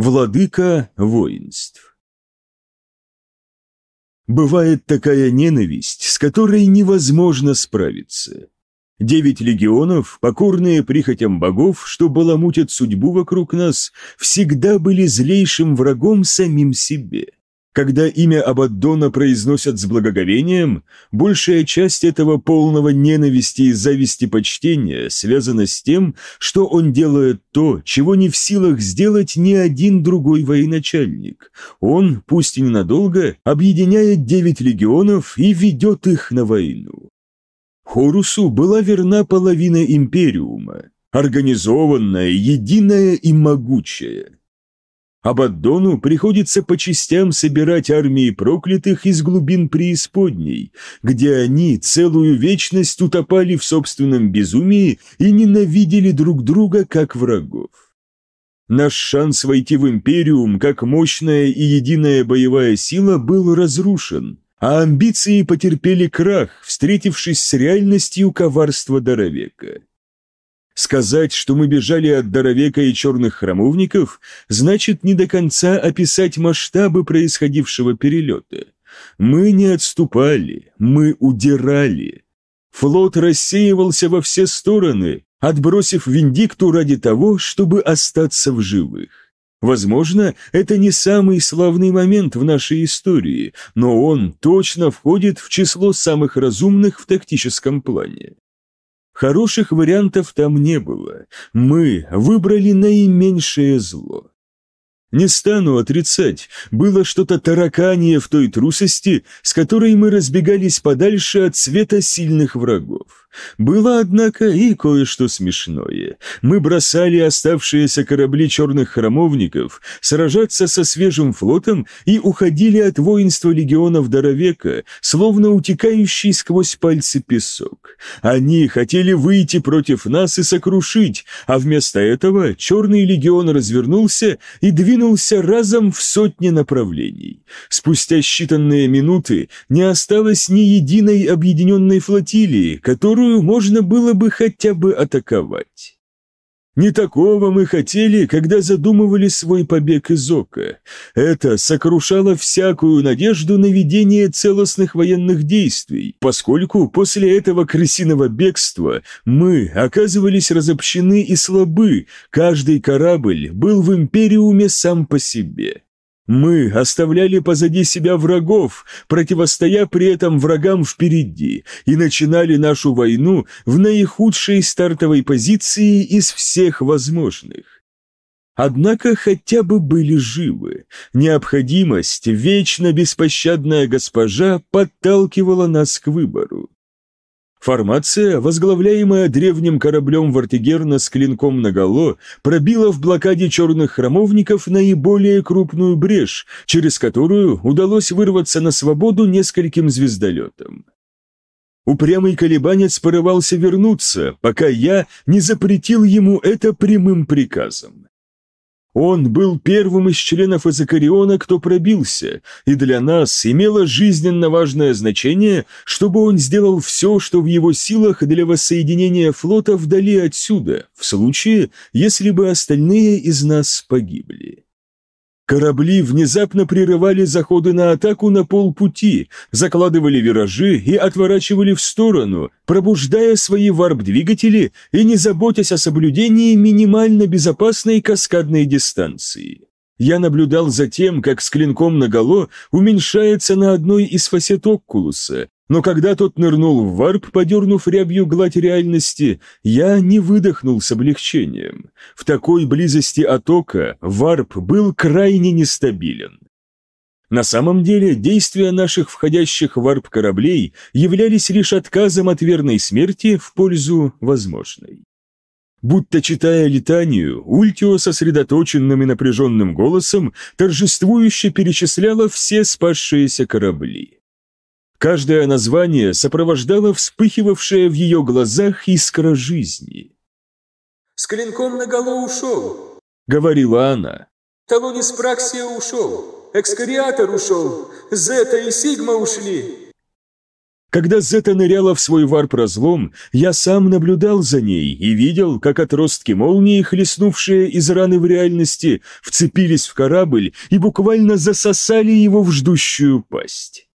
Владыка воинств. Бывает такая ненависть, с которой невозможно справиться. Девять легионов, покорные прихотям богов, что баламутят судьбу вокруг нас, всегда были злейшим врагом самим себе. Когда имя Абаддона произносят с благоговением, большая часть этого полного ненависти и зависти почтения связана с тем, что он делает то, чего не в силах сделать ни один другой военачальник. Он, пусть и ненадолго, объединяет девять легионов и ведет их на войну. Хорусу была верна половина Империума, организованная, единая и могучая. Абаддону приходится по частям собирать армии проклятых из глубин преисподней, где они целую вечность утопали в собственном безумии и ненавидели друг друга как врагов. Наш шанс войти в Империум как мощная и единая боевая сила был разрушен, а амбиции потерпели крах, встретившись с реальностью коварства Доровека. Сказать, что мы бежали от Доровека и черных храмовников, значит не до конца описать масштабы происходившего перелета. Мы не отступали, мы удирали. Флот рассеивался во все стороны, отбросив Виндикту ради того, чтобы остаться в живых. Возможно, это не самый славный момент в нашей истории, но он точно входит в число самых разумных в тактическом плане. Хороших вариантов там не было. Мы выбрали наименьшее зло. Не стану отрицать, было что-то тараканье в той трусости, с которой мы разбегались подальше от света сильных врагов. Было, однако, и кое-что смешное. Мы бросали оставшиеся корабли черных храмовников сражаться со свежим флотом и уходили от воинства легионов Доровека, словно утекающий сквозь пальцы песок. Они хотели выйти против нас и сокрушить, а вместо этого черный легион развернулся и двинулся разом в сотни направлений. Спустя считанные минуты не осталось ни единой объединенной флотилии, которую которую можно было бы хотя бы атаковать. Не такого мы хотели, когда задумывали свой побег из Ока. Это сокрушало всякую надежду на ведение целостных военных действий, поскольку после этого крысиного бегства мы оказывались разобщены и слабы, каждый корабль был в Империуме сам по себе. Мы оставляли позади себя врагов, противостоя при этом врагам впереди, и начинали нашу войну в наихудшей стартовой позиции из всех возможных. Однако хотя бы были живы. Необходимость, вечно беспощадная госпожа, подталкивала нас к выбору. Формация, возглавляемая древним кораблем Вартигерна с клинком наголо, пробила в блокаде черных храмовников наиболее крупную брешь, через которую удалось вырваться на свободу нескольким звездолетам. Упрямый колебанец порывался вернуться, пока я не запретил ему это прямым приказом. Он был первым из членов Эзокариона, кто пробился, и для нас имело жизненно важное значение, чтобы он сделал все, что в его силах для воссоединения флота вдали отсюда, в случае, если бы остальные из нас погибли. Корабли внезапно прерывали заходы на атаку на полпути, закладывали виражи и отворачивали в сторону, пробуждая свои варп-двигатели и не заботясь о соблюдении минимально безопасной каскадной дистанции. Я наблюдал за тем, как с клинком наголо уменьшается на одной из фасет Оккулуса, но когда тот нырнул в варп, подернув рябью гладь реальности, я не выдохнул с облегчением. В такой близости от ока варп был крайне нестабилен. На самом деле, действия наших входящих в варп кораблей являлись лишь отказом от верной смерти в пользу возможной. Будто читая летанию, Ультио сосредоточенным и напряженным голосом торжествующе перечисляла все спасшиеся корабли. Каждое название сопровождало вспыхивавшая в ее глазах искра жизни. «С клинком наголо ушел», — говорила она. «Талонис Праксия ушел, Экскариатор ушел, Зета и Сигма ушли». Когда Зета ныряла в свой варп-разлом, я сам наблюдал за ней и видел, как отростки молнии, хлестнувшие из раны в реальности, вцепились в корабль и буквально засосали его в ждущую пасть.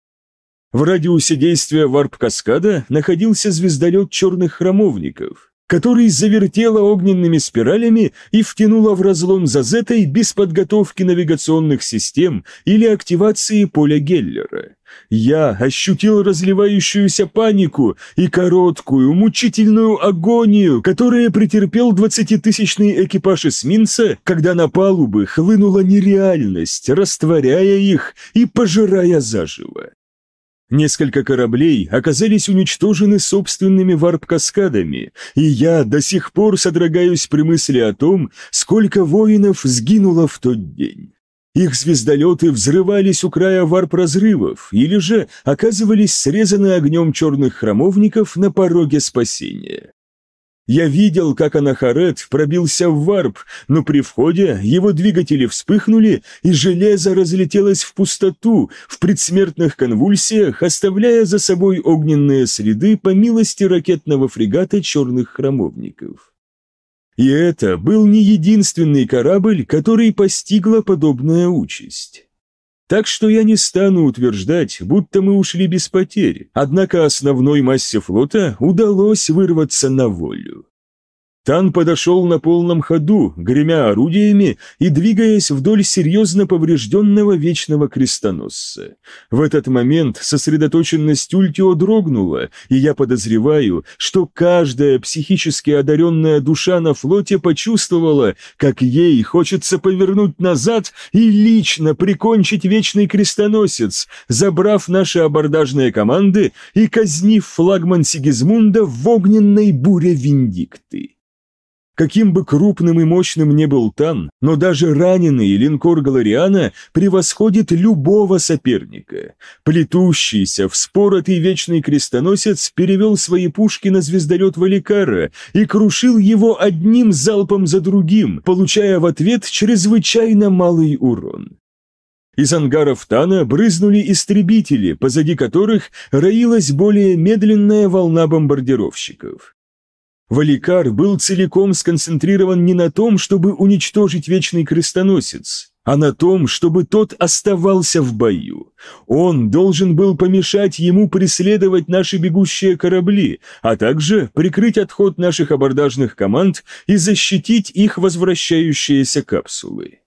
В радиусе действия варп-каскада находился звездолет черных храмовников, который завертела огненными спиралями и втянула в разлом за Зетой без подготовки навигационных систем или активации поля Геллера. Я ощутил разливающуюся панику и короткую, мучительную агонию, которая претерпел двадцатитысячный экипаж эсминца, когда на палубы хлынула нереальность, растворяя их и пожирая заживо. Несколько кораблей оказались уничтожены собственными варп-каскадами, и я до сих пор содрогаюсь при мысли о том, сколько воинов сгинуло в тот день. Их звездолеты взрывались у края варп-разрывов или же оказывались срезаны огнем черных храмовников на пороге спасения. Я видел, как Анахарет пробился в варп, но при входе его двигатели вспыхнули, и железо разлетелось в пустоту, в предсмертных конвульсиях, оставляя за собой огненные следы по милости ракетного фрегата черных храмовников. И это был не единственный корабль, который постигла подобная участь. Так что я не стану утверждать, будто мы ушли без потерь, однако основной массе флота удалось вырваться на волю. Тан подошел на полном ходу, гремя орудиями и двигаясь вдоль серьезно поврежденного вечного крестоносца. В этот момент сосредоточенность Ультио дрогнула, и я подозреваю, что каждая психически одаренная душа на флоте почувствовала, как ей хочется повернуть назад и лично прикончить вечный крестоносец, забрав наши абордажные команды и казнив флагман Сигизмунда в огненной буре Виндикты. Каким бы крупным и мощным не был Тан, но даже раненый линкор Галариана превосходит любого соперника. Плетущийся, вспоротый вечный крестоносец перевел свои пушки на звездолет Валикара и крушил его одним залпом за другим, получая в ответ чрезвычайно малый урон. Из ангаров Тана брызнули истребители, позади которых роилась более медленная волна бомбардировщиков. Валикар был целиком сконцентрирован не на том, чтобы уничтожить Вечный Крестоносец, а на том, чтобы тот оставался в бою. Он должен был помешать ему преследовать наши бегущие корабли, а также прикрыть отход наших абордажных команд и защитить их возвращающиеся капсулы.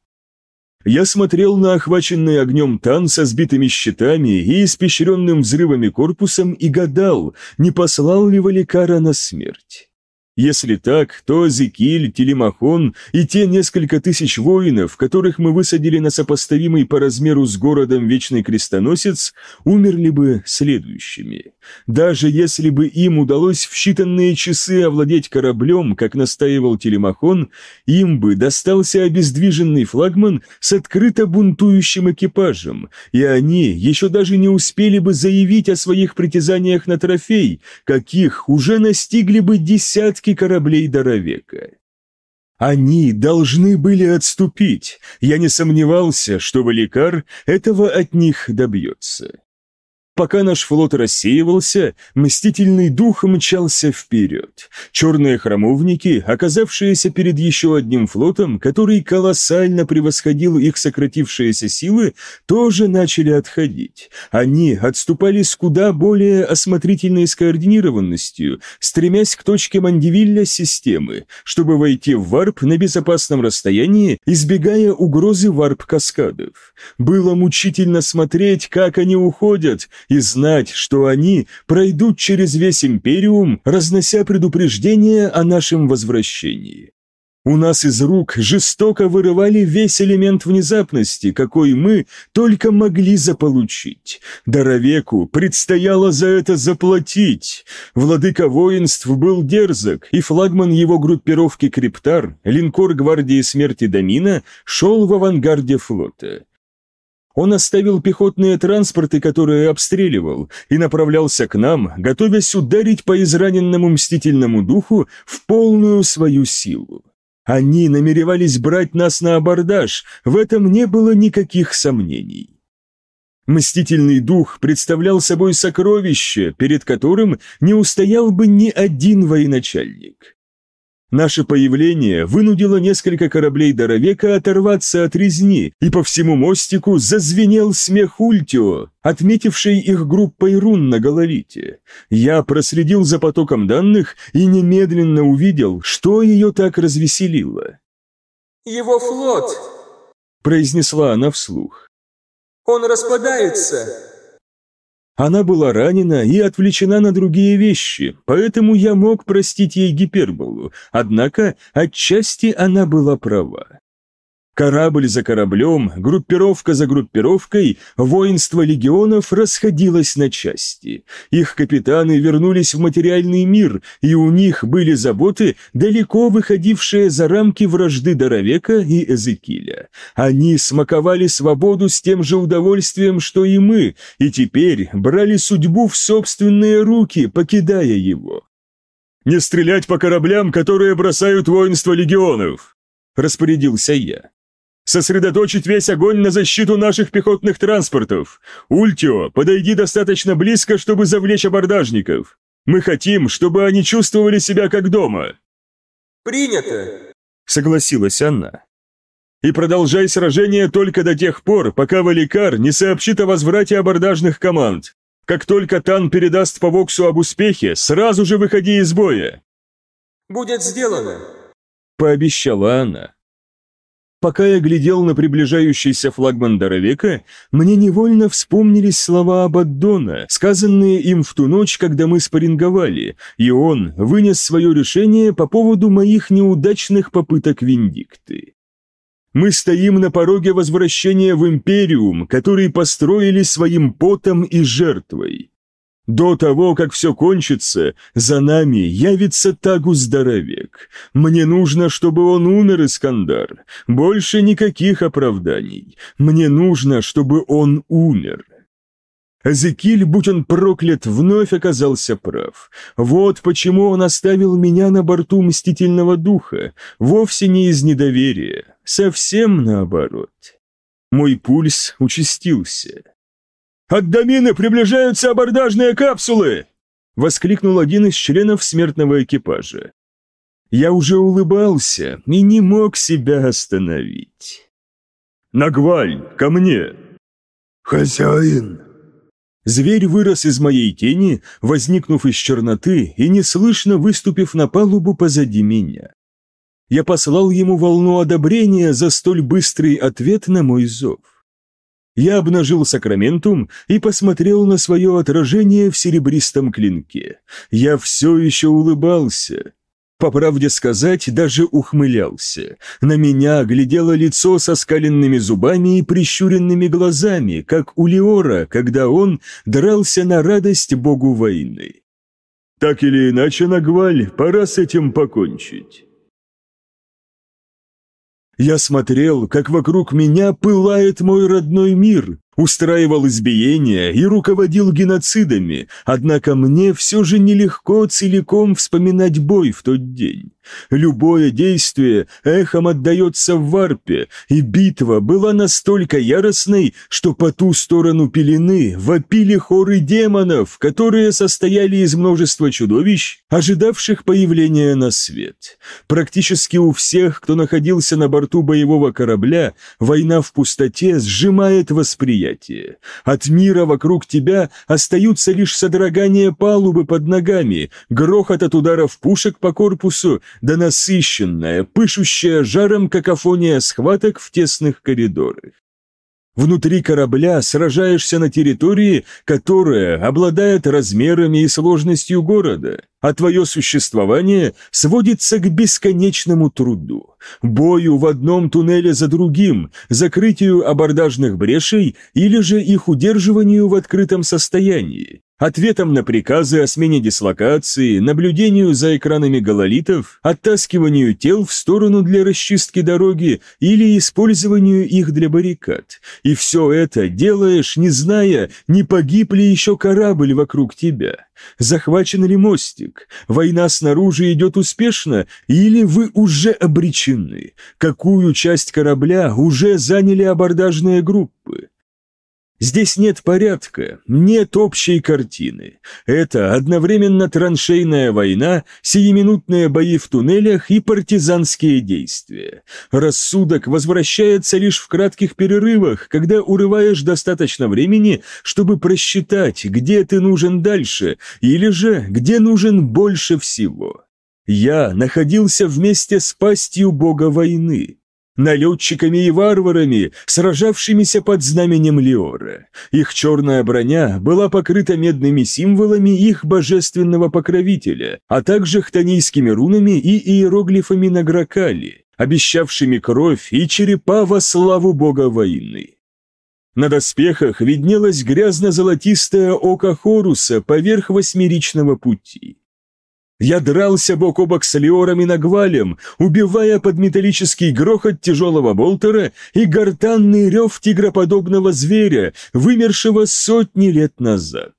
Я смотрел на охваченный огнем тан со сбитыми щитами и испещренным взрывами корпусом и гадал, не послал ли Валикара на смерть. Если так, то Зекиль, Телемахон и те несколько тысяч воинов, которых мы высадили на сопоставимый по размеру с городом Вечный Крестоносец, умерли бы следующими. Даже если бы им удалось в считанные часы овладеть кораблем, как настаивал Телемахон, им бы достался обездвиженный флагман с открыто бунтующим экипажем, и они еще даже не успели бы заявить о своих притязаниях на трофей, каких уже настигли бы десятки десятки кораблей Доровека. Они должны были отступить. Я не сомневался, что Валикар этого от них добьется. Пока наш флот рассеивался, мстительный дух мчался вперед. Черные храмовники, оказавшиеся перед еще одним флотом, который колоссально превосходил их сократившиеся силы, тоже начали отходить. Они отступали с куда более осмотрительной скоординированностью, стремясь к точке Мандивилля системы, чтобы войти в варп на безопасном расстоянии, избегая угрозы варп-каскадов. Было мучительно смотреть, как они уходят, и знать, что они пройдут через весь Империум, разнося предупреждение о нашем возвращении. У нас из рук жестоко вырывали весь элемент внезапности, какой мы только могли заполучить. Даровеку предстояло за это заплатить. Владыка воинств был дерзок, и флагман его группировки Криптар, линкор гвардии смерти Дамина, шел в авангарде флота. Он оставил пехотные транспорты, которые обстреливал, и направлялся к нам, готовясь ударить по израненному мстительному духу в полную свою силу. Они намеревались брать нас на абордаж, в этом не было никаких сомнений. Мстительный дух представлял собой сокровище, перед которым не устоял бы ни один военачальник. Наше появление вынудило несколько кораблей Доровека оторваться от резни, и по всему мостику зазвенел смех Ультио, отметивший их группой рун на гололите. Я проследил за потоком данных и немедленно увидел, что ее так развеселило. «Его флот!» – произнесла она вслух. «Он распадается!» Она была ранена и отвлечена на другие вещи, поэтому я мог простить ей гиперболу, однако отчасти она была права. Корабль за кораблем, группировка за группировкой, воинство легионов расходилось на части. Их капитаны вернулись в материальный мир, и у них были заботы, далеко выходившие за рамки вражды Доровека и Эзекиля. Они смаковали свободу с тем же удовольствием, что и мы, и теперь брали судьбу в собственные руки, покидая его. «Не стрелять по кораблям, которые бросают воинство легионов!» – распорядился я сосредоточить весь огонь на защиту наших пехотных транспортов. Ультио, подойди достаточно близко, чтобы завлечь абордажников. Мы хотим, чтобы они чувствовали себя как дома». «Принято», — согласилась она. «И продолжай сражение только до тех пор, пока Валикар не сообщит о возврате абордажных команд. Как только Тан передаст по Воксу об успехе, сразу же выходи из боя». «Будет сделано», — пообещала она. Пока я глядел на приближающийся флагман Доровека, мне невольно вспомнились слова Абаддона, сказанные им в ту ночь, когда мы спарринговали, и он вынес свое решение по поводу моих неудачных попыток Виндикты. Мы стоим на пороге возвращения в Империум, который построили своим потом и жертвой. До того, как все кончится, за нами явится Тагус-здоровек. Мне нужно, чтобы он умер, Искандар. Больше никаких оправданий. Мне нужно, чтобы он умер. Азекиль, будь он проклят, вновь оказался прав. Вот почему он оставил меня на борту Мстительного Духа, вовсе не из недоверия, совсем наоборот. Мой пульс участился. «От домины приближаются абордажные капсулы!» — воскликнул один из членов смертного экипажа. Я уже улыбался и не мог себя остановить. «Нагваль, ко мне!» «Хозяин!» Зверь вырос из моей тени, возникнув из черноты и неслышно выступив на палубу позади меня. Я послал ему волну одобрения за столь быстрый ответ на мой зов. Я обнажил сакраментум и посмотрел на свое отражение в серебристом клинке. Я все еще улыбался. По правде сказать, даже ухмылялся. На меня глядело лицо со скаленными зубами и прищуренными глазами, как у Леора, когда он дрался на радость богу войны. «Так или иначе, Нагваль, пора с этим покончить». Я смотрел, как вокруг меня пылает мой родной мир, устраивал избиения и руководил геноцидами, однако мне все же нелегко целиком вспоминать бой в тот день. Любое действие эхом отдается в варпе, и битва была настолько яростной, что по ту сторону пелены вопили хоры демонов, которые состояли из множества чудовищ, ожидавших появления на свет. Практически у всех, кто находился на борту боевого корабля, война в пустоте сжимает восприятие. От мира вокруг тебя остаются лишь содрогания палубы под ногами, грохот от ударов пушек по корпусу да насыщенная, пышущая жаром какофония схваток в тесных коридорах. Внутри корабля сражаешься на территории, которая обладает размерами и сложностью города, а твое существование сводится к бесконечному труду, бою в одном туннеле за другим, закрытию абордажных брешей или же их удерживанию в открытом состоянии, Ответом на приказы о смене дислокации, наблюдению за экранами гололитов, оттаскиванию тел в сторону для расчистки дороги или использованию их для баррикад. И все это делаешь, не зная, не погиб ли еще корабль вокруг тебя. Захвачен ли мостик? Война снаружи идет успешно или вы уже обречены? Какую часть корабля уже заняли абордажные группы? Здесь нет порядка, нет общей картины. Это одновременно траншейная война, сиюминутные бои в туннелях и партизанские действия. Рассудок возвращается лишь в кратких перерывах, когда урываешь достаточно времени, чтобы просчитать, где ты нужен дальше, или же где нужен больше всего. Я находился вместе с пастью бога войны налетчиками и варварами, сражавшимися под знаменем Леора. Их черная броня была покрыта медными символами их божественного покровителя, а также хтонийскими рунами и иероглифами на Гракале, обещавшими кровь и черепа во славу бога войны. На доспехах виднелось грязно-золотистое око Хоруса поверх восьмеричного пути. Я дрался бок о бок с Леором и Нагвалем, убивая под металлический грохот тяжелого болтера и гортанный рев тигроподобного зверя, вымершего сотни лет назад.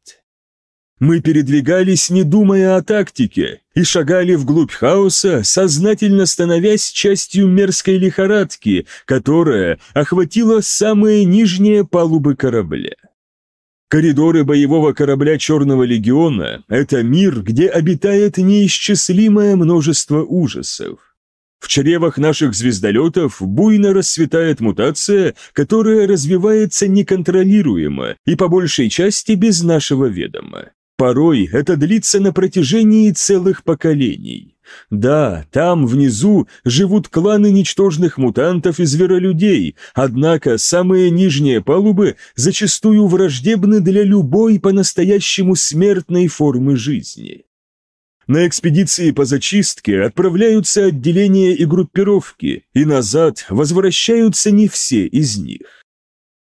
Мы передвигались, не думая о тактике, и шагали вглубь хаоса, сознательно становясь частью мерзкой лихорадки, которая охватила самые нижние палубы корабля. Коридоры боевого корабля Черного легиона – это мир, где обитает неисчислимое множество ужасов. В чревах наших звездолетов буйно расцветает мутация, которая развивается неконтролируемо и по большей части без нашего ведома. Порой это длится на протяжении целых поколений. Да, там, внизу, живут кланы ничтожных мутантов и зверолюдей, однако самые нижние палубы зачастую враждебны для любой по-настоящему смертной формы жизни. На экспедиции по зачистке отправляются отделения и группировки, и назад возвращаются не все из них.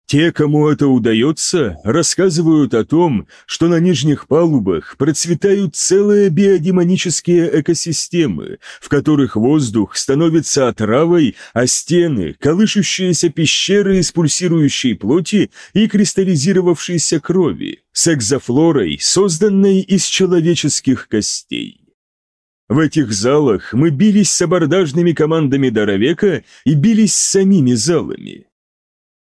Те, кому это удается, рассказывают о том, что на нижних палубах процветают целые биодемонические экосистемы, в которых воздух становится отравой, а стены – колышущиеся пещеры из пульсирующей плоти и кристаллизировавшейся крови, с экзофлорой, созданной из человеческих костей. В этих залах мы бились с абордажными командами Доровека и бились с самими залами.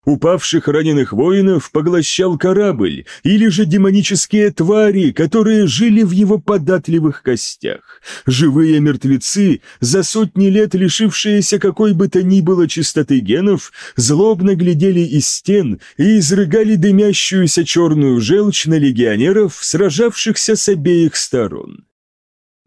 Упавших раненых воинов поглощал корабль, или же демонические твари, которые жили в его податливых костях. Живые мертвецы, за сотни лет лишившиеся какой бы то ни было чистоты генов, злобно глядели из стен и изрыгали дымящуюся черную желчь на легионеров, сражавшихся с обеих сторон.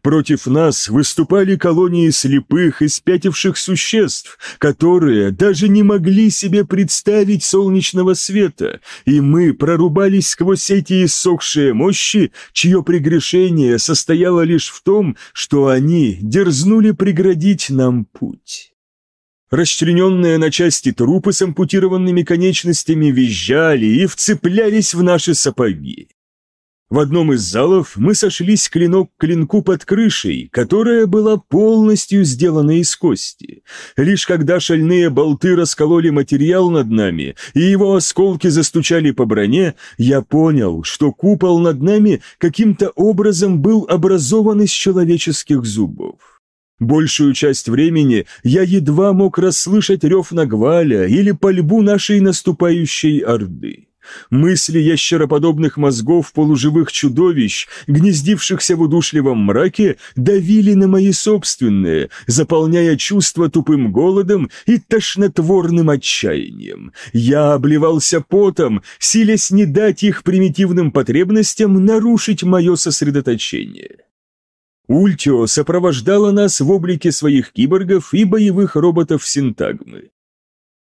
Против нас выступали колонии слепых и спятивших существ, которые даже не могли себе представить солнечного света, и мы прорубались сквозь эти иссохшие мощи, чье прегрешение состояло лишь в том, что они дерзнули преградить нам путь. Расчлененные на части трупы с ампутированными конечностями визжали и вцеплялись в наши сапоги. В одном из залов мы сошлись клинок к клинку под крышей, которая была полностью сделана из кости. Лишь когда шальные болты раскололи материал над нами, и его осколки застучали по броне, я понял, что купол над нами каким-то образом был образован из человеческих зубов. Большую часть времени я едва мог расслышать рев Нагваля или пальбу нашей наступающей орды. Мысли ящероподобных мозгов полуживых чудовищ, гнездившихся в удушливом мраке, давили на мои собственные, заполняя чувства тупым голодом и тошнотворным отчаянием. Я обливался потом, силясь не дать их примитивным потребностям нарушить мое сосредоточение. Ультио сопровождала нас в облике своих киборгов и боевых роботов синтагмы.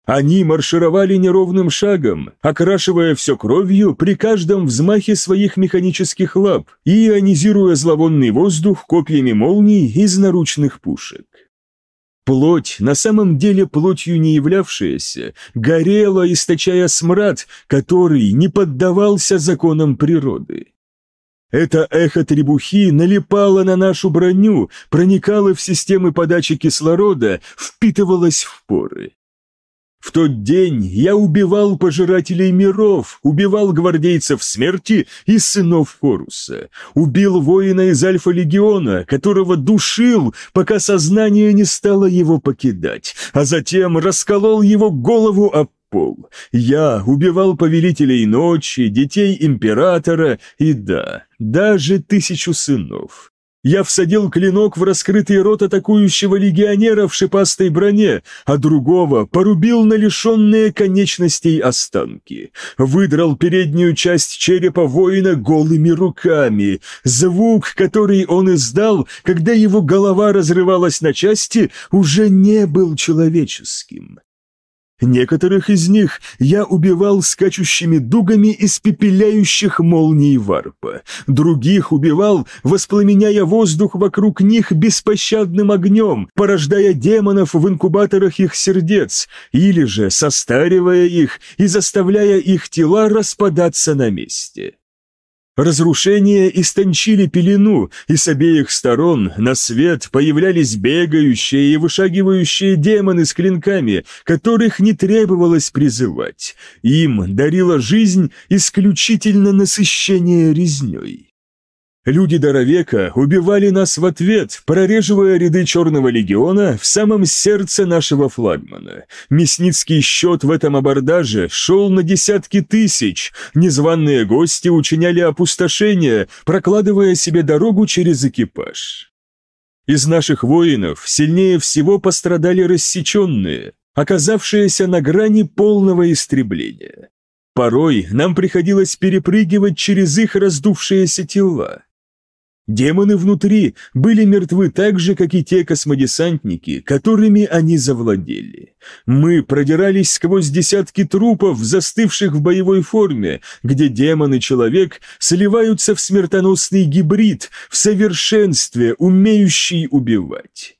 Они маршировали неровным шагом, окрашивая все кровью при каждом взмахе своих механических лап и ионизируя зловонный воздух копьями молний из наручных пушек. Плоть, на самом деле плотью не являвшаяся, горела, источая смрад, который не поддавался законам природы. Это эхо требухи налипало на нашу броню, проникало в системы подачи кислорода, впитывалось в поры. В тот день я убивал пожирателей миров, убивал гвардейцев смерти и сынов Хоруса, убил воина из Альфа-легиона, которого душил, пока сознание не стало его покидать, а затем расколол его голову об Пол. Я убивал повелителей ночи, детей императора и, да, даже тысячу сынов. Я всадил клинок в раскрытый рот атакующего легионера в шипастой броне, а другого порубил на лишенные конечностей останки. Выдрал переднюю часть черепа воина голыми руками. Звук, который он издал, когда его голова разрывалась на части, уже не был человеческим. Некоторых из них я убивал скачущими дугами испепеляющих молний варпа. Других убивал, воспламеняя воздух вокруг них беспощадным огнем, порождая демонов в инкубаторах их сердец, или же состаривая их и заставляя их тела распадаться на месте. Разрушения истончили пелену, и с обеих сторон на свет появлялись бегающие и вышагивающие демоны с клинками, которых не требовалось призывать. Им дарила жизнь исключительно насыщение резней. Люди Доровека убивали нас в ответ, прореживая ряды Черного легиона в самом сердце нашего флагмана. Мясницкий счет в этом абордаже шел на десятки тысяч. Незваные гости учиняли опустошение, прокладывая себе дорогу через экипаж. Из наших воинов сильнее всего пострадали рассеченные, оказавшиеся на грани полного истребления. Порой нам приходилось перепрыгивать через их раздувшиеся тела. Демоны внутри были мертвы так же, как и те космодесантники, которыми они завладели. Мы продирались сквозь десятки трупов, застывших в боевой форме, где демон и человек сливаются в смертоносный гибрид, в совершенстве, умеющий убивать.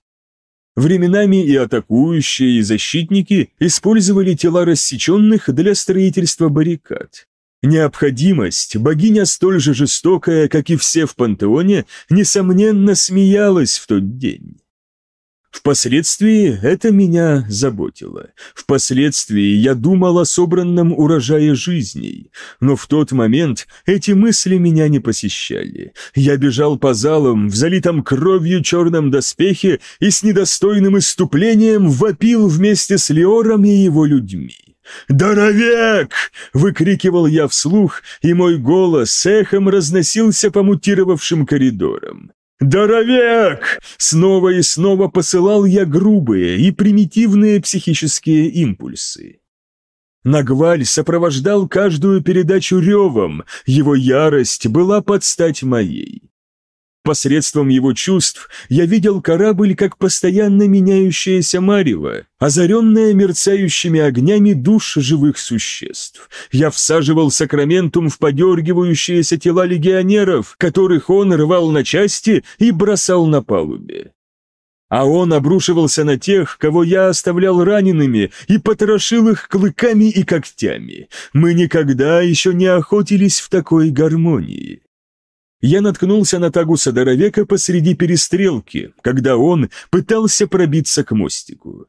Временами и атакующие, и защитники использовали тела рассеченных для строительства баррикад. Необходимость, богиня столь же жестокая, как и все в пантеоне, несомненно смеялась в тот день. Впоследствии это меня заботило. Впоследствии я думал о собранном урожае жизней, но в тот момент эти мысли меня не посещали. Я бежал по залам в залитом кровью черном доспехе и с недостойным иступлением вопил вместе с Леором и его людьми. «Доровек!» — выкрикивал я вслух, и мой голос эхом разносился по мутировавшим коридорам. «Доровек!» — снова и снова посылал я грубые и примитивные психические импульсы. Нагваль сопровождал каждую передачу ревом, его ярость была под стать моей. Посредством его чувств я видел корабль как постоянно меняющееся марево, озаренное мерцающими огнями душ живых существ. Я всаживал сакраментум в подергивающиеся тела легионеров, которых он рвал на части и бросал на палубе. А он обрушивался на тех, кого я оставлял ранеными, и потрошил их клыками и когтями. Мы никогда еще не охотились в такой гармонии я наткнулся на Тагуса Доровека посреди перестрелки, когда он пытался пробиться к мостику.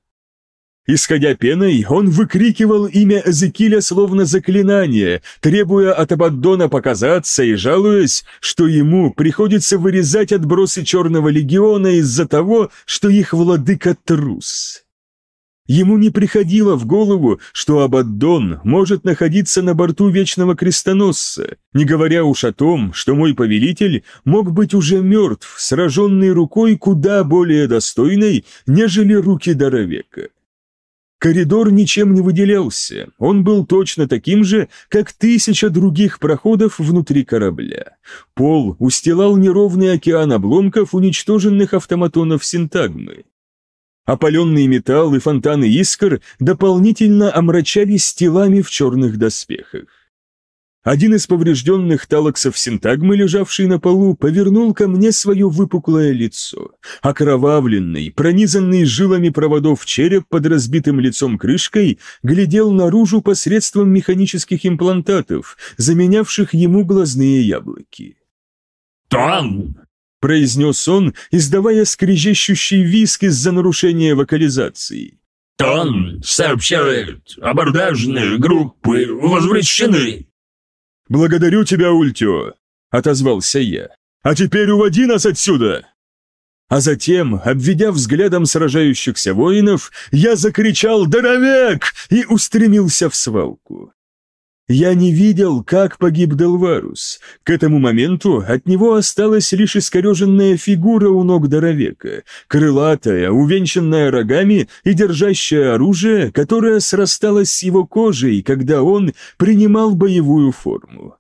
Исходя пеной, он выкрикивал имя Эзекиля словно заклинание, требуя от Абаддона показаться и жалуясь, что ему приходится вырезать отбросы Черного Легиона из-за того, что их владыка трус. Ему не приходило в голову, что Абаддон может находиться на борту Вечного Крестоносца, не говоря уж о том, что мой повелитель мог быть уже мертв, сраженный рукой куда более достойной, нежели руки Доровека. Коридор ничем не выделялся, он был точно таким же, как тысяча других проходов внутри корабля. Пол устилал неровный океан обломков уничтоженных автоматонов синтагмы. Опаленный металл и фонтаны искр дополнительно омрачались телами в черных доспехах. Один из поврежденных талаксов синтагмы, лежавший на полу, повернул ко мне свое выпуклое лицо. Окровавленный, пронизанный жилами проводов череп под разбитым лицом крышкой, глядел наружу посредством механических имплантатов, заменявших ему глазные яблоки. «Там!» Произнес он, издавая скрежещущий виск из-за нарушения вокализации. «Тон сообщает, абордажные группы возвращены!» «Благодарю тебя, Ультио!» — отозвался я. «А теперь уводи нас отсюда!» А затем, обведя взглядом сражающихся воинов, я закричал «Доровек!» и устремился в свалку. Я не видел, как погиб Делварус. К этому моменту от него осталась лишь искореженная фигура у ног Доровека, крылатая, увенчанная рогами и держащая оружие, которое срасталось с его кожей, когда он принимал боевую форму.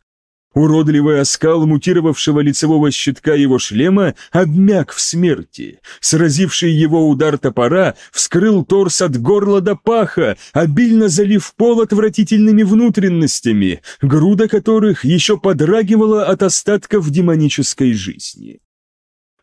Уродливый оскал мутировавшего лицевого щитка его шлема обмяк в смерти. Сразивший его удар топора вскрыл торс от горла до паха, обильно залив пол отвратительными внутренностями, груда которых еще подрагивала от остатков демонической жизни.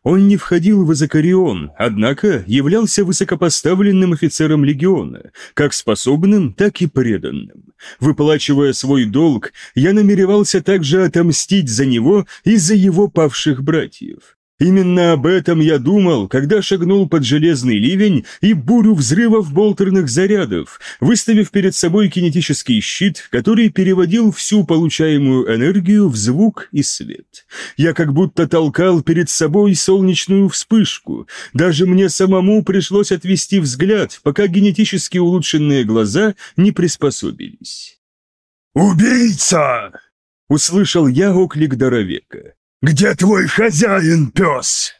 Он не входил в Изакарион, однако являлся высокопоставленным офицером легиона, как способным, так и преданным. Выплачивая свой долг, я намеревался также отомстить за него и за его павших братьев. Именно об этом я думал, когда шагнул под железный ливень и бурю взрывов болтерных зарядов, выставив перед собой кинетический щит, который переводил всю получаемую энергию в звук и свет. Я как будто толкал перед собой солнечную вспышку. Даже мне самому пришлось отвести взгляд, пока генетически улучшенные глаза не приспособились. «Убийца!» — услышал я оклик Доровека. «Где твой хозяин, пес?»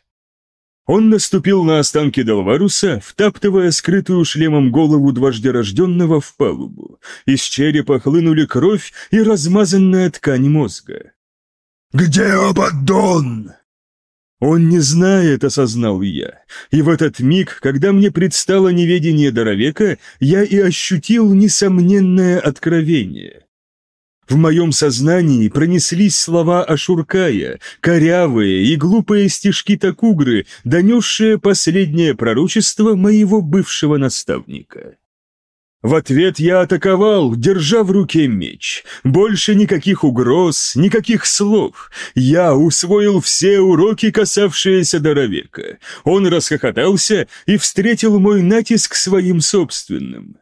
Он наступил на останки Долваруса, втаптывая скрытую шлемом голову дваждерожденного в палубу. Из черепа хлынули кровь и размазанная ткань мозга. «Где Абаддон?» Он не знает, осознал я. И в этот миг, когда мне предстало неведение Доровека, я и ощутил несомненное откровение. В моем сознании пронеслись слова Ашуркая, корявые и глупые стишки Такугры, донесшие последнее пророчество моего бывшего наставника. В ответ я атаковал, держа в руке меч. Больше никаких угроз, никаких слов. Я усвоил все уроки, касавшиеся Доровека. Он расхохотался и встретил мой натиск своим собственным.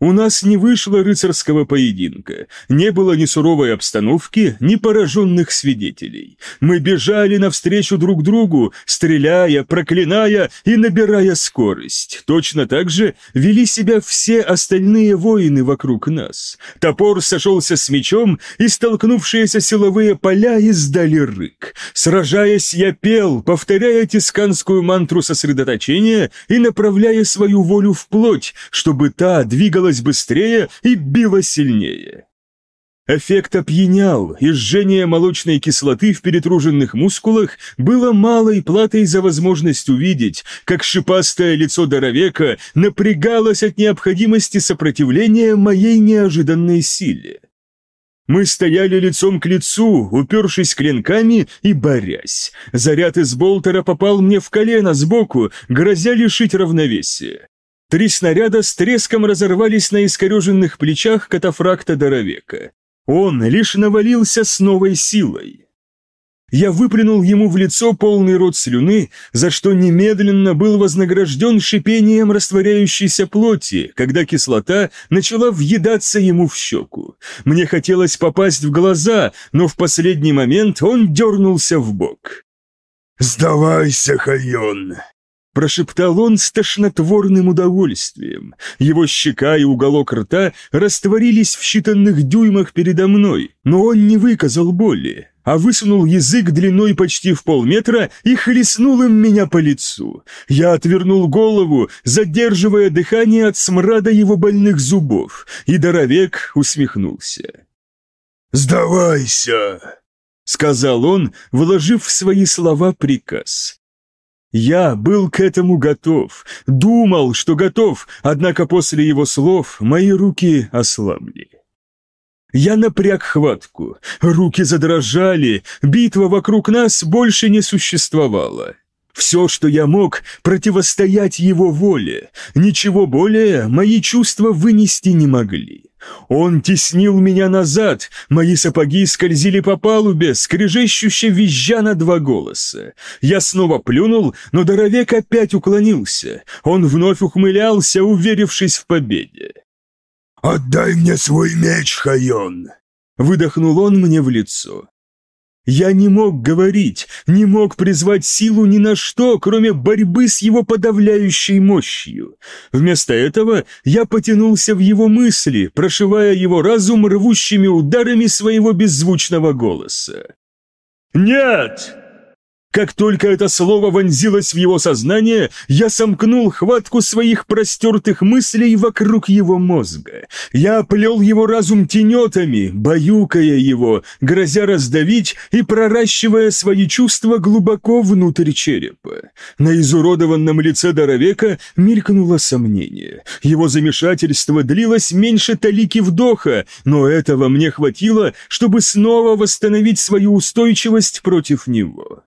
У нас не вышло рыцарского поединка, не было ни суровой обстановки, ни пораженных свидетелей. Мы бежали навстречу друг другу, стреляя, проклиная и набирая скорость. Точно так же вели себя все остальные воины вокруг нас. Топор сошелся с мечом, и столкнувшиеся силовые поля издали рык. Сражаясь, я пел, повторяя тисканскую мантру сосредоточения и направляя свою волю в плоть, чтобы та двигалась двигалась быстрее и била сильнее. Эффект опьянял, и жжение молочной кислоты в перетруженных мускулах было малой платой за возможность увидеть, как шипастое лицо Доровека напрягалось от необходимости сопротивления моей неожиданной силе. Мы стояли лицом к лицу, упершись клинками и борясь. Заряд из болтера попал мне в колено сбоку, грозя лишить равновесия. Три снаряда с треском разорвались на искореженных плечах катафракта Доровека. Он лишь навалился с новой силой. Я выплюнул ему в лицо полный рот слюны, за что немедленно был вознагражден шипением растворяющейся плоти, когда кислота начала въедаться ему в щеку. Мне хотелось попасть в глаза, но в последний момент он дернулся в бок. «Сдавайся, Хайон!» Прошептал он с тошнотворным удовольствием. Его щека и уголок рта растворились в считанных дюймах передо мной, но он не выказал боли, а высунул язык длиной почти в полметра и хлестнул им меня по лицу. Я отвернул голову, задерживая дыхание от смрада его больных зубов, и Доровек усмехнулся. «Сдавайся!» — сказал он, вложив в свои слова приказ. Я был к этому готов, думал, что готов, однако после его слов мои руки ослабли. Я напряг хватку, руки задрожали, битва вокруг нас больше не существовала. Все, что я мог, противостоять его воле, ничего более мои чувства вынести не могли. Он теснил меня назад, мои сапоги скользили по палубе, скрежещуще визжа на два голоса. Я снова плюнул, но Доровек опять уклонился. Он вновь ухмылялся, уверившись в победе. «Отдай мне свой меч, Хайон!» Выдохнул он мне в лицо. Я не мог говорить, не мог призвать силу ни на что, кроме борьбы с его подавляющей мощью. Вместо этого я потянулся в его мысли, прошивая его разум рвущими ударами своего беззвучного голоса. «Нет!» Как только это слово вонзилось в его сознание, я сомкнул хватку своих простертых мыслей вокруг его мозга. Я оплел его разум тенетами, баюкая его, грозя раздавить и проращивая свои чувства глубоко внутрь черепа. На изуродованном лице Доровека мелькнуло сомнение. Его замешательство длилось меньше талики вдоха, но этого мне хватило, чтобы снова восстановить свою устойчивость против него.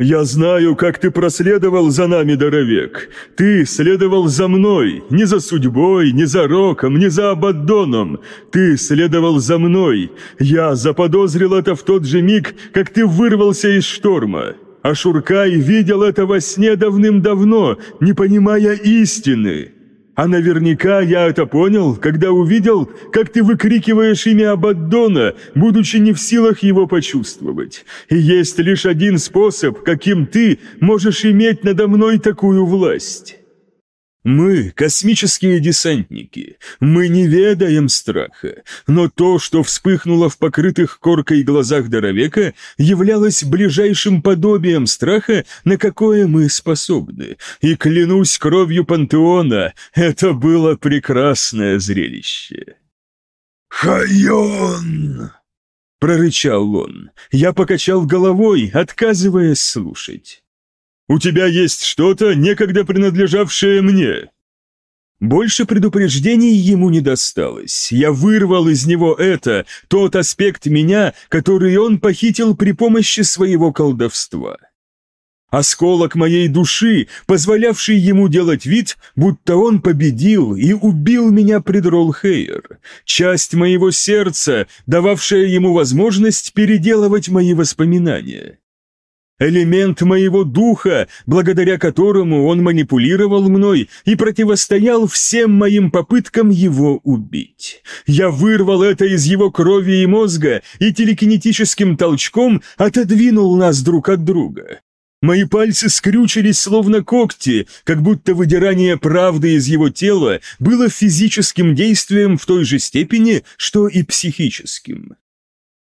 «Я знаю, как ты проследовал за нами, Доровек. Ты следовал за мной, не за судьбой, не за Роком, не за Абаддоном. Ты следовал за мной. Я заподозрил это в тот же миг, как ты вырвался из шторма. А Шуркай видел это во сне давным-давно, не понимая истины. А наверняка я это понял, когда увидел, как ты выкрикиваешь имя Абаддона, будучи не в силах его почувствовать. И есть лишь один способ, каким ты можешь иметь надо мной такую власть. Мы – космические десантники, мы не ведаем страха, но то, что вспыхнуло в покрытых коркой глазах Доровека, являлось ближайшим подобием страха, на какое мы способны. И клянусь кровью Пантеона, это было прекрасное зрелище. «Хайон!» – прорычал он. Я покачал головой, отказываясь слушать. У тебя есть что-то, некогда принадлежавшее мне». Больше предупреждений ему не досталось. Я вырвал из него это, тот аспект меня, который он похитил при помощи своего колдовства. Осколок моей души, позволявший ему делать вид, будто он победил и убил меня пред Роллхейер. Часть моего сердца, дававшая ему возможность переделывать мои воспоминания элемент моего духа, благодаря которому он манипулировал мной и противостоял всем моим попыткам его убить. Я вырвал это из его крови и мозга и телекинетическим толчком отодвинул нас друг от друга. Мои пальцы скрючились словно когти, как будто выдирание правды из его тела было физическим действием в той же степени, что и психическим.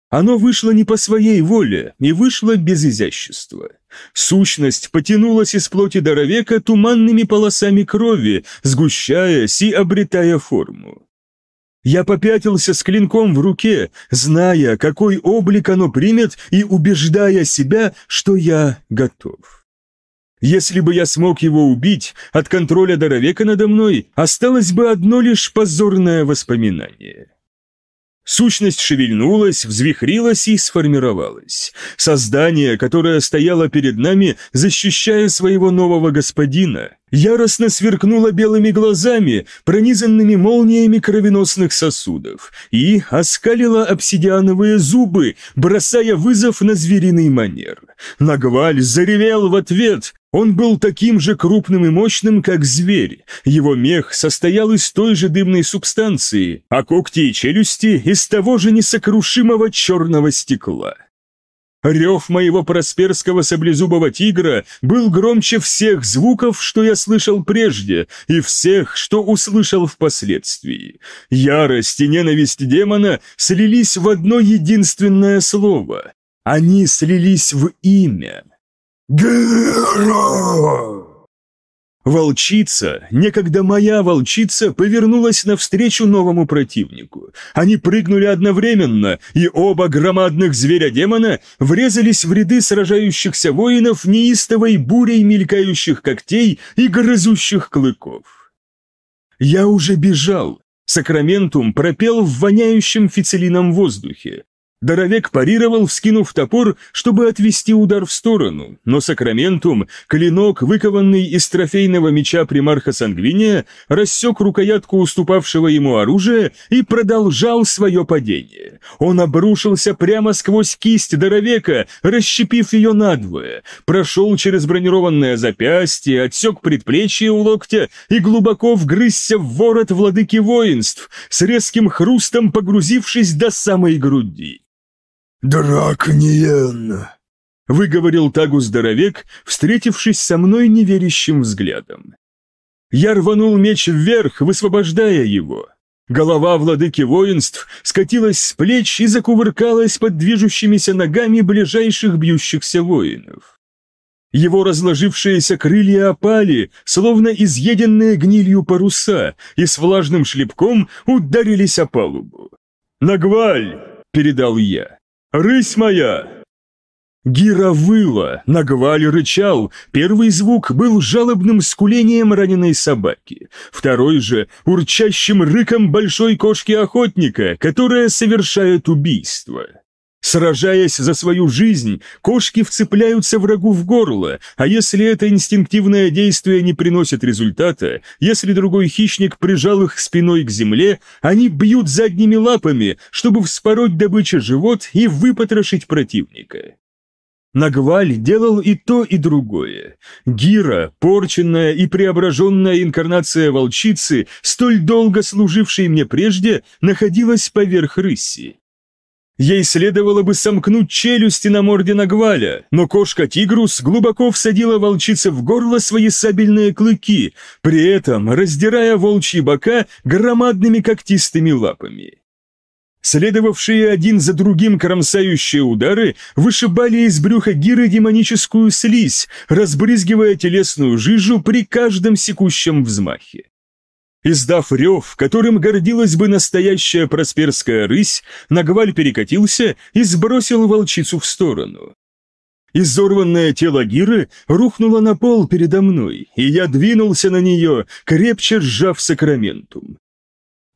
Оно вышло не по своей воле и вышло без изящества. Сущность потянулась из плоти Доровека туманными полосами крови, сгущаясь и обретая форму. Я попятился с клинком в руке, зная, какой облик оно примет и убеждая себя, что я готов. Если бы я смог его убить, от контроля Доровека надо мной осталось бы одно лишь позорное воспоминание. Сущность шевельнулась, взвихрилась и сформировалась. Создание, которое стояло перед нами, защищая своего нового господина, яростно сверкнуло белыми глазами, пронизанными молниями кровеносных сосудов, и оскалило обсидиановые зубы, бросая вызов на звериный манер. Нагваль заревел в ответ, он был таким же крупным и мощным, как зверь. Его мех состоял из той же дымной субстанции, а когти и челюсти из того же несокрушимого черного стекла. Рев моего просперского саблезубого тигра был громче всех звуков, что я слышал прежде, и всех, что услышал впоследствии. Ярость и ненависть демона слились в одно единственное слово. Они слились в имя. «Гера!» Волчица, некогда моя волчица, повернулась навстречу новому противнику. Они прыгнули одновременно, и оба громадных зверя-демона врезались в ряды сражающихся воинов неистовой бурей мелькающих когтей и грызущих клыков. Я уже бежал. Сакраментум пропел в воняющем фицелином воздухе. Доровек парировал, вскинув топор, чтобы отвести удар в сторону, но Сакраментум, клинок, выкованный из трофейного меча примарха Сангвиния, рассек рукоятку уступавшего ему оружия и продолжал свое падение. Он обрушился прямо сквозь кисть Доровека, расщепив ее надвое, прошел через бронированное запястье, отсек предплечье у локтя и глубоко вгрызся в ворот владыки воинств, с резким хрустом погрузившись до самой груди. Дракниен!» выговорил Тагу-здоровек, встретившись со мной неверящим взглядом. Я рванул меч вверх, высвобождая его. Голова владыки воинств скатилась с плеч и закувыркалась под движущимися ногами ближайших бьющихся воинов. Его разложившиеся крылья опали, словно изъеденные гнилью паруса, и с влажным шлепком ударились о палубу. «Нагваль!» — передал я. «Рысь моя!» Гира выла, Нагваль рычал. Первый звук был жалобным скулением раненой собаки. Второй же — урчащим рыком большой кошки-охотника, которая совершает убийство. Сражаясь за свою жизнь, кошки вцепляются врагу в горло, а если это инстинктивное действие не приносит результата, если другой хищник прижал их спиной к земле, они бьют задними лапами, чтобы вспороть добыче живот и выпотрошить противника. Нагваль делал и то, и другое. Гира, порченная и преображенная инкарнация волчицы, столь долго служившей мне прежде, находилась поверх рыси. Ей следовало бы сомкнуть челюсти на морде Нагваля, но кошка Тигрус глубоко всадила волчице в горло свои сабельные клыки, при этом раздирая волчьи бока громадными когтистыми лапами. Следовавшие один за другим кромсающие удары вышибали из брюха Гиры демоническую слизь, разбрызгивая телесную жижу при каждом секущем взмахе. Издав рев, которым гордилась бы настоящая просперская рысь, Нагваль перекатился и сбросил волчицу в сторону. Изорванное тело Гиры рухнуло на пол передо мной, и я двинулся на нее, крепче сжав сакраментум.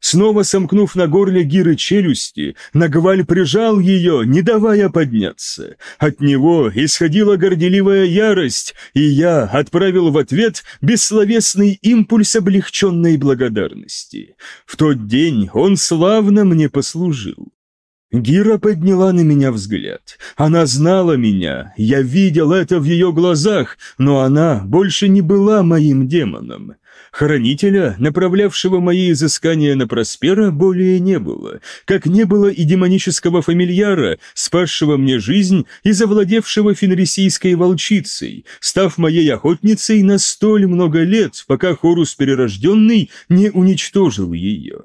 Снова сомкнув на горле Гиры челюсти, Нагваль прижал ее, не давая подняться. От него исходила горделивая ярость, и я отправил в ответ бессловесный импульс облегченной благодарности. В тот день он славно мне послужил. Гира подняла на меня взгляд. Она знала меня, я видел это в ее глазах, но она больше не была моим демоном. Хранителя, направлявшего мои изыскания на Проспера, более не было, как не было и демонического фамильяра, спасшего мне жизнь и завладевшего фенрисийской волчицей, став моей охотницей на столь много лет, пока Хорус Перерожденный не уничтожил ее.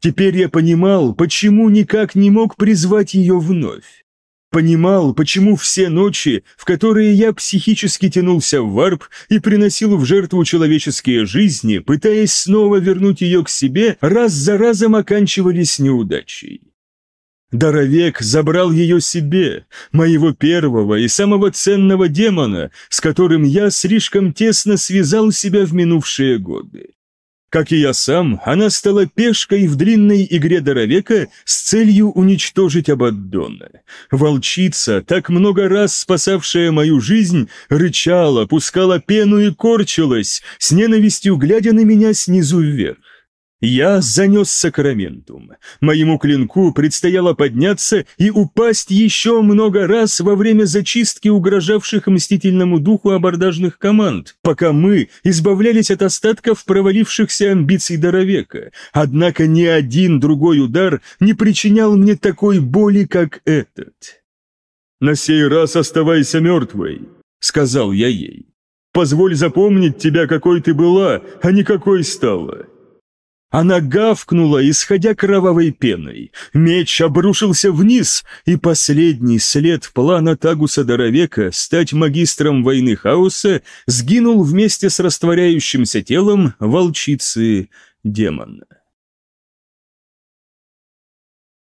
Теперь я понимал, почему никак не мог призвать ее вновь. Понимал, почему все ночи, в которые я психически тянулся в варп и приносил в жертву человеческие жизни, пытаясь снова вернуть ее к себе, раз за разом оканчивались неудачей. Даровек забрал ее себе, моего первого и самого ценного демона, с которым я слишком тесно связал себя в минувшие годы. Как и я сам, она стала пешкой в длинной игре Доровека с целью уничтожить Абаддона. Волчица, так много раз спасавшая мою жизнь, рычала, пускала пену и корчилась, с ненавистью глядя на меня снизу вверх. Я занес сакраментум. Моему клинку предстояло подняться и упасть еще много раз во время зачистки угрожавших мстительному духу абордажных команд, пока мы избавлялись от остатков провалившихся амбиций Доровека. Однако ни один другой удар не причинял мне такой боли, как этот. «На сей раз оставайся мертвой», — сказал я ей. «Позволь запомнить тебя, какой ты была, а не какой стала». Она гавкнула, исходя кровавой пеной. Меч обрушился вниз, и последний след плана Тагуса Доровека стать магистром войны хаоса сгинул вместе с растворяющимся телом волчицы демона.